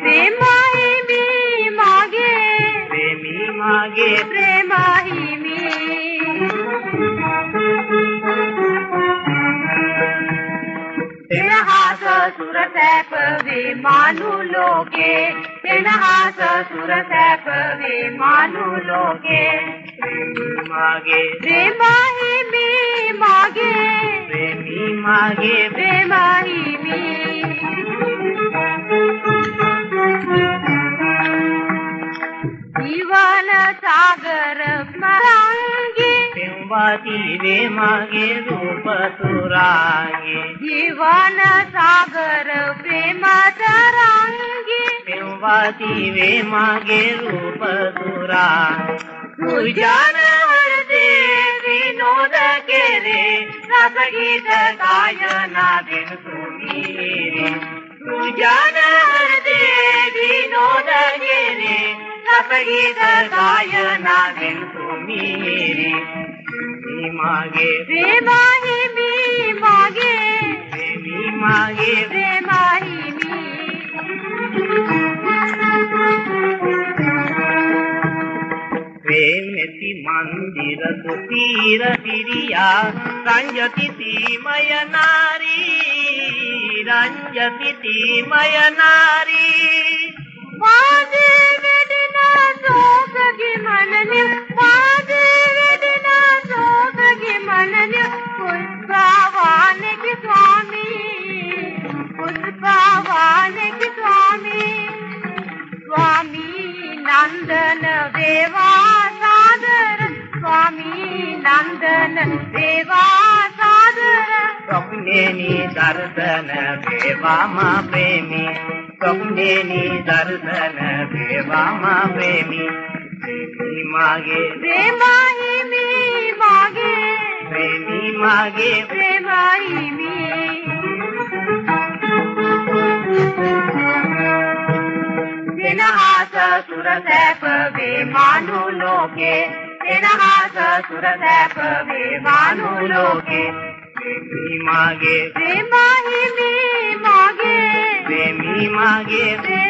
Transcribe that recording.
प्रेम प्रेमी मागे प्रेम ही मी। तेन हास सुर सैप वे मानु लोके तेन हास सुर सैप वे मानु लोके मागे। प्रेम ही मी मागे। प्रेमी मागे। प्रेम ही मी। सागर मरांगी प्रेमवादी वे मागे रूप तुरागे जीवन सागर प्रेम तरंगी प्रेमवादी वे मागे रूप तुरा तुझ्यान हरदे विनोद केले रसगीत गायना बिन तुम्ही रे तुझ्यान हरदे रसगीत गायना बिन तुम्ही रे प्रेमी मागे प्रेमाही मी मागे प्रेमी मागे प्रेमाही मी प्रेमति मंदिर कुटीर दिरिया रंजति तीमय ಸೋಗಗೆ ಮನನೆ ಪಾದವೇದನಾ ಸೋಗಗೆ ಮನನೆ ಪುಷ್ಪವಾನಗೆ ಸ್ವಾಮಿ ಪುಷ್ಪವಾನಗೆ ಸ್ವಾಮಿ ಸ್ವಾಮಿ ನಂದನ ದೇವಾ ಸಾದರ ಸ್ವಾಮಿ ನಂದನ ದೇವಾ ಸಾದರ ಸ್ವಪ್ನೇನಿ ದರ್ಶನ ದೇವಾಮ ಪ್ರೇಮಿ स्वप्नेनी दर्शन देवामा प्रेमी प्रेमी प्रेमी मागे। प्रेमाही मी मागे प्रेमी मागे प्रेमाही मी हास सुर सैप वे